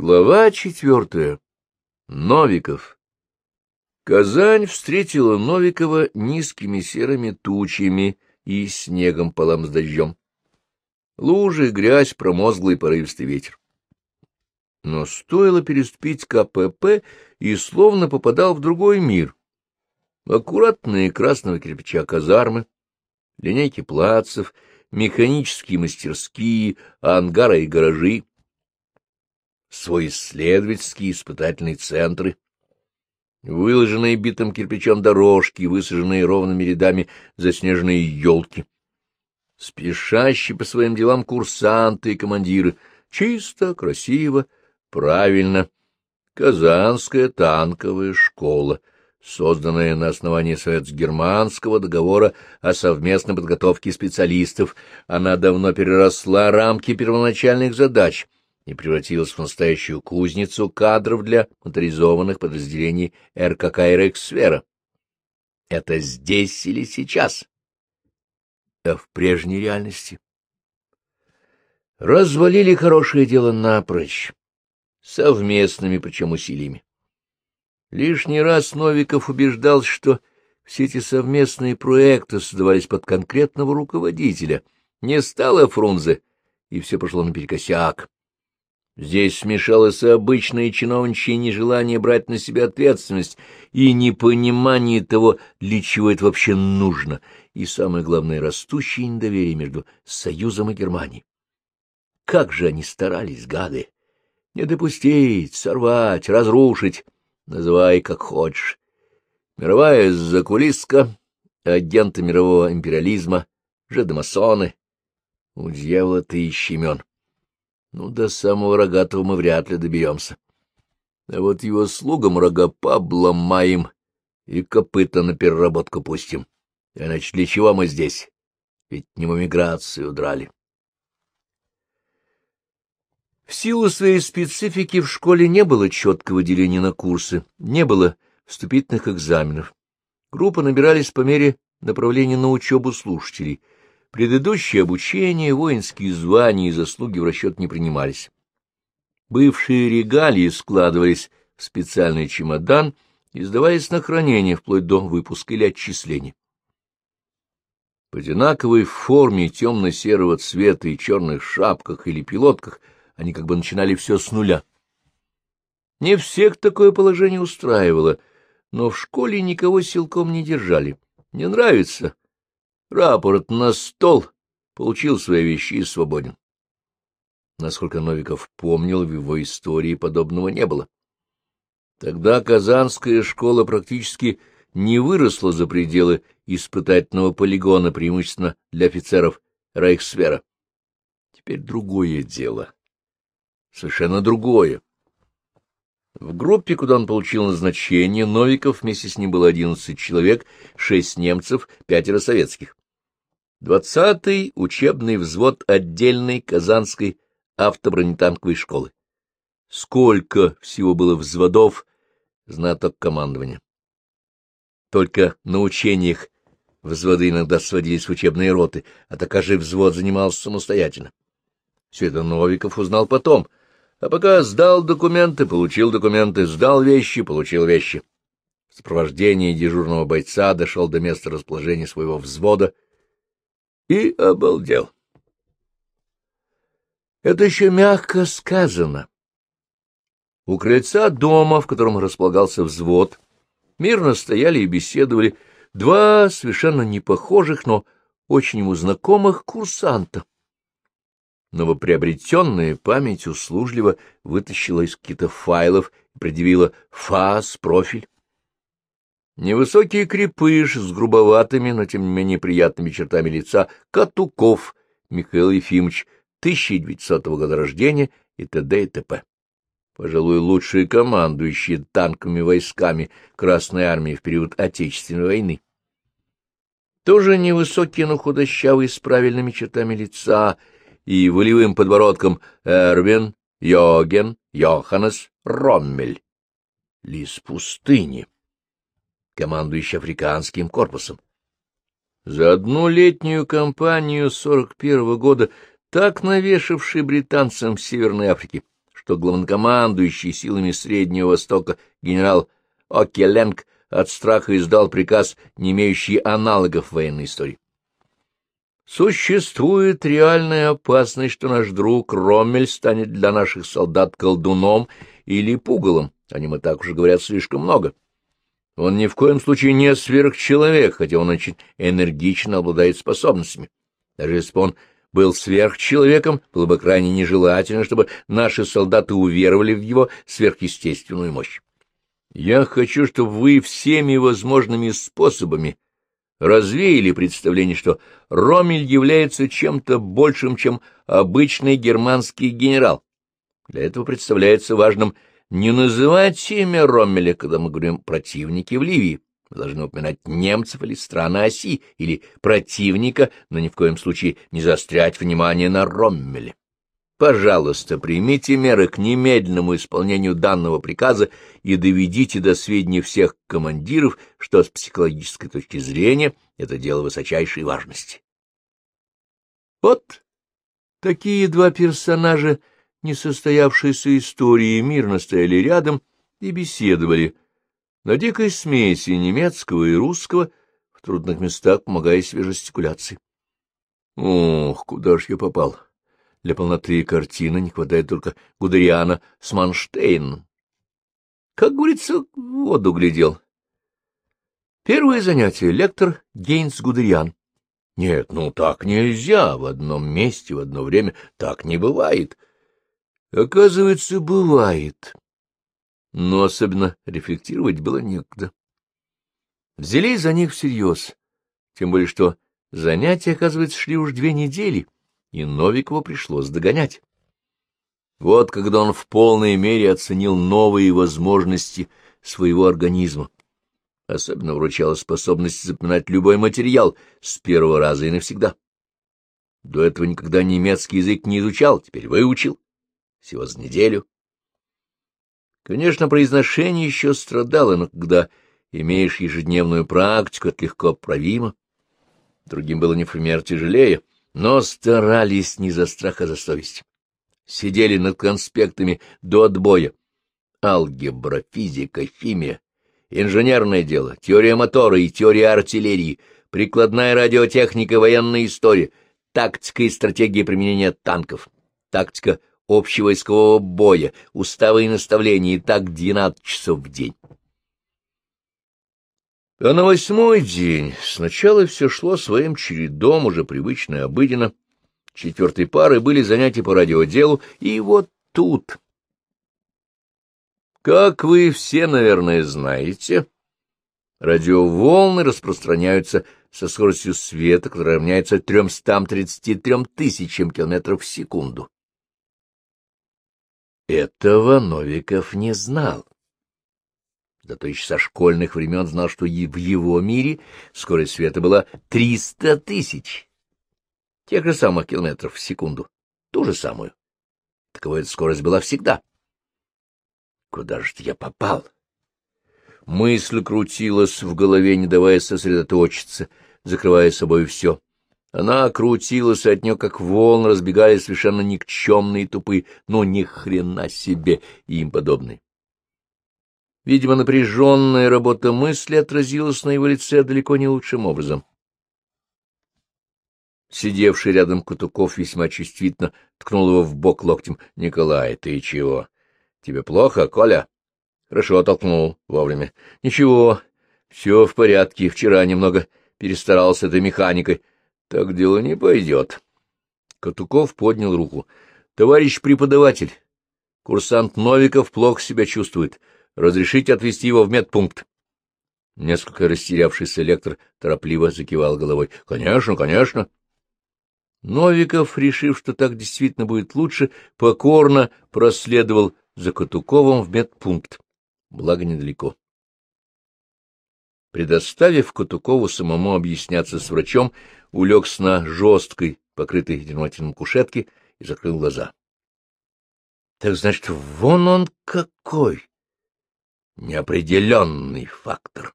Глава четвертая. Новиков. Казань встретила Новикова низкими серыми тучами и снегом полам с дождем. Лужи, грязь, промозглый порывистый ветер. Но стоило переступить КПП, и словно попадал в другой мир. Аккуратные красного кирпича казармы, линейки плацев, механические мастерские, ангары и гаражи, свой исследовательские испытательные центры, выложенные битым кирпичом дорожки, высаженные ровными рядами заснеженные елки, спешащие по своим делам курсанты и командиры, чисто, красиво, правильно. Казанская танковая школа, созданная на основании Советско-германского договора о совместной подготовке специалистов, она давно переросла рамки первоначальных задач — и превратилась в настоящую кузницу кадров для моторизованных подразделений РКК и Рейхсфера. Это здесь или сейчас? А в прежней реальности? Развалили хорошее дело напрочь, совместными причем усилиями. Лишний раз Новиков убеждал, что все эти совместные проекты создавались под конкретного руководителя. Не стало Фрунзе, и все пошло наперекосяк. Здесь смешалось обычное чиновничье нежелание брать на себя ответственность и непонимание того, для чего это вообще нужно, и, самое главное, растущее недоверие между Союзом и Германией. Как же они старались, гады! Не допустить, сорвать, разрушить, называй как хочешь. Мировая закулиска, агенты мирового империализма, жидомасоны. У дьявола ты ищи имен. Ну, до самого рогатого мы вряд ли доберемся. А вот его слугам рога побломаем и копыта на переработку пустим. Иначе для чего мы здесь? Ведь не в эмиграцию драли. В силу своей специфики в школе не было четкого деления на курсы, не было вступительных экзаменов. Группы набирались по мере направления на учебу слушателей — Предыдущее обучение, воинские звания и заслуги в расчет не принимались. Бывшие регалии складывались в специальный чемодан и сдавались на хранение вплоть до выпуска или отчисления. В одинаковой форме темно-серого цвета и черных шапках или пилотках они как бы начинали все с нуля. Не всех такое положение устраивало, но в школе никого силком не держали. Не нравится Рапорт на стол, получил свои вещи и свободен. Насколько Новиков помнил, в его истории подобного не было. Тогда Казанская школа практически не выросла за пределы испытательного полигона, преимущественно для офицеров Рейхсфера. Теперь другое дело. Совершенно другое. В группе, куда он получил назначение, Новиков вместе с ним было одиннадцать человек, шесть немцев, пятеро советских. Двадцатый учебный взвод отдельной Казанской автобронетанковой школы. Сколько всего было взводов, знаток командования. Только на учениях взводы иногда сводились в учебные роты, а такая же взвод занимался самостоятельно. Все это Новиков узнал потом, а пока сдал документы, получил документы, сдал вещи, получил вещи. В сопровождении дежурного бойца дошел до места расположения своего взвода — и обалдел. Это еще мягко сказано. У крыльца дома, в котором располагался взвод, мирно стояли и беседовали два совершенно непохожих, но очень ему знакомых курсанта. Новоприобретенная память услужливо вытащила из каких-то файлов и предъявила фас, профиль. Невысокий крепыш с грубоватыми, но тем не менее приятными чертами лица, Катуков Михаил Ефимович, 1900 года рождения и т.д. и т.п. Пожалуй, лучшие командующие танковыми войсками Красной Армии в период Отечественной войны. Тоже невысокий, но худощавый, с правильными чертами лица и волевым подбородком Эрвин Йоген Йоханнес Роммель. Лис пустыни командующий африканским корпусом. За одну летнюю кампанию 41-го года так навешавший британцам в Северной Африке, что главнокомандующий силами Среднего Востока генерал Океленг от страха издал приказ, не имеющий аналогов в военной истории. Существует реальная опасность, что наш друг Роммель станет для наших солдат колдуном или пугалом. О нем и так уже говорят слишком много. Он ни в коем случае не сверхчеловек, хотя он очень энергично обладает способностями. Даже если бы он был сверхчеловеком, было бы крайне нежелательно, чтобы наши солдаты уверовали в его сверхъестественную мощь. Я хочу, чтобы вы всеми возможными способами развеяли представление, что Ромель является чем-то большим, чем обычный германский генерал. Для этого представляется важным не называть имя Роммеля, когда мы говорим «противники в Ливии». Мы должны упоминать немцев или страны оси, или противника, но ни в коем случае не заострять внимание на Роммеле. Пожалуйста, примите меры к немедленному исполнению данного приказа и доведите до сведения всех командиров, что с психологической точки зрения это дело высочайшей важности. Вот такие два персонажа несостоявшейся истории мирно стояли рядом и беседовали на дикой смеси немецкого и русского, в трудных местах помогая свежестикуляции. Ох, куда ж я попал! — для полноты картины не хватает только Гудериана с Манштейном. Как говорится, воду глядел. Первое занятие — лектор Гейнс Гудериан. Нет, ну так нельзя, в одном месте, в одно время так не бывает. Оказывается, бывает. Но особенно рефлектировать было некогда. Взялись за них всерьез, тем более что занятия, оказывается, шли уж две недели — и Новикову пришлось догонять. Вот когда он в полной мере оценил новые возможности своего организма. Особенно вручала способность запоминать любой материал с первого раза и навсегда. До этого никогда немецкий язык не изучал, теперь выучил. Всего за неделю. Конечно, произношение еще страдало, но когда имеешь ежедневную практику, это легко правимо. Другим было не в пример тяжелее — но старались не за страх, а за совесть. Сидели над конспектами до отбоя. Алгебра, физика, химия, инженерное дело, теория мотора и теория артиллерии, прикладная радиотехника, военная история, тактика и стратегия применения танков, тактика общевойскового боя, уставы и наставления, и так 12 часов в день. А на восьмой день сначала все шло своим чередом, уже привычно и обыденно. Четвертой парой были занятия по радиоделу, и вот тут... Как вы все, наверное, знаете, радиоволны распространяются со скоростью света, которая равняется 333 тысячам километров в секунду. Этого Новиков не знал. Зато еще со школьных времен знал, что в его мире скорость света была триста тысяч. Тех же самых километров в секунду. Ту же самую. Таковая скорость была всегда. Куда же я попал? Мысль крутилась в голове, не давая сосредоточиться, закрывая собой все. Она крутилась от нее, как волны разбегались совершенно никчемные и тупые, но ни хрена себе и им подобные. Видимо, напряженная работа мысли отразилась на его лице далеко не лучшим образом. Сидевший рядом Кутуков весьма чувствительно ткнул его в бок локтем. — Николай, ты чего? Тебе плохо, Коля? — Хорошо, толкнул вовремя. — Ничего, все в порядке. Вчера немного перестарался этой механикой. Так дело не пойдет. Катуков поднял руку. — Товарищ преподаватель, курсант Новиков плохо себя чувствует. Разрешите отвезти его в медпункт. Несколько растерявшийся лектор торопливо закивал головой. — Конечно, конечно. Новиков, решив, что так действительно будет лучше, покорно проследовал за Катуковым в медпункт. Благо недалеко. Предоставив Катукову самому объясняться с врачом, улегся на жесткой, покрытой дерматином кушетке и закрыл глаза. — Так значит, вон он какой! неопределенный фактор.